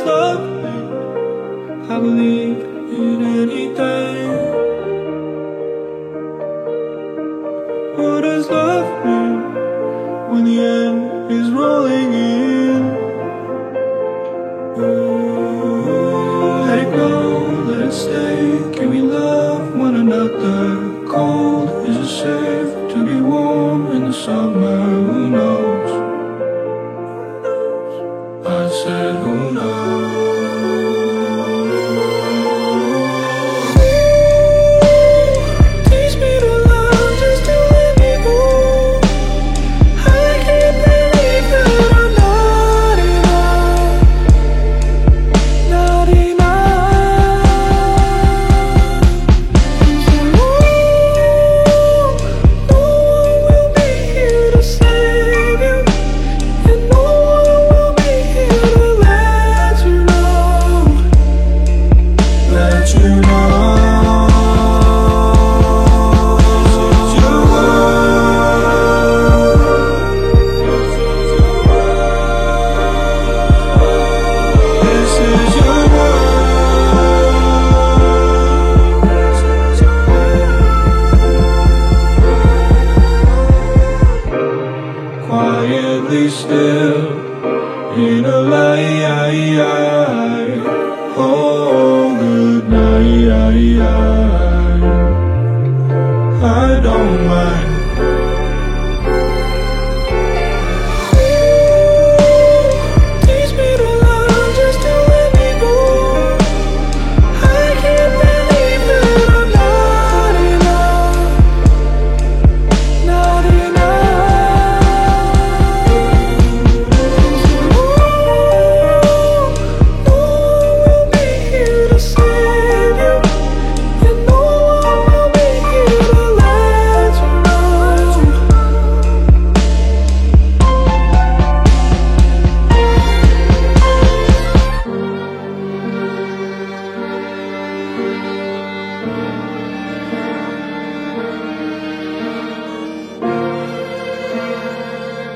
it's lovely. I believe in anything. What does love mean when the end is rolling in? Let it go, let it stay. Can we love one another? Cold is it safe to be warm in the summer? Who knows? I said, who knows? In a lie. Oh,